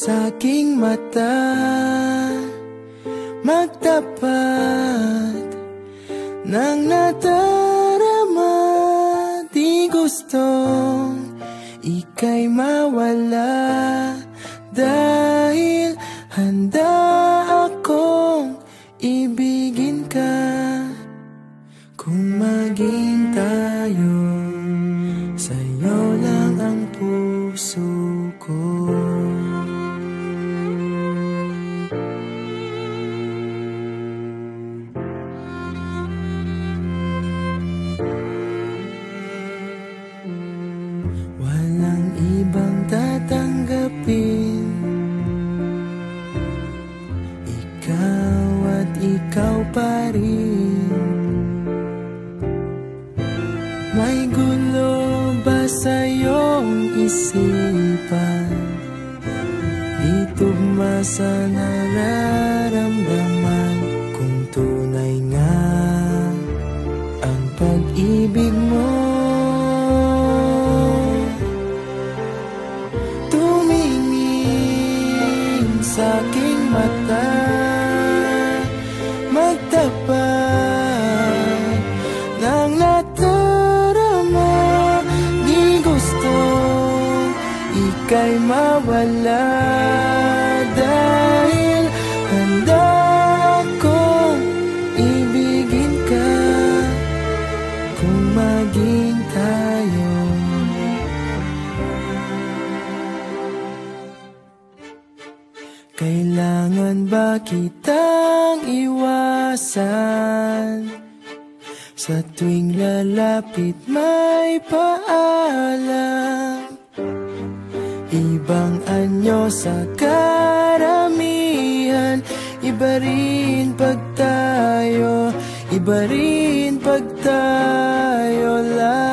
sa aking mata Magtapat ng nadarama Di gustong ika'y mawala Dahil handa akong ibigin ka. Kung maging tayo Sa'yo lang ang puso May gulo ba sa iyong isipan? Di tugma nararamdaman. Kung tunay nga ang pag-ibig mo. Tumingin sa aking mata Dahil handa akong ibigin ka. Tayo. Kailangan ba kitang iwasan? Sa tuwing lalapit may paalam Ibang anyo sa karamihan Iba rin pag tayo Iba rin pag tayo lang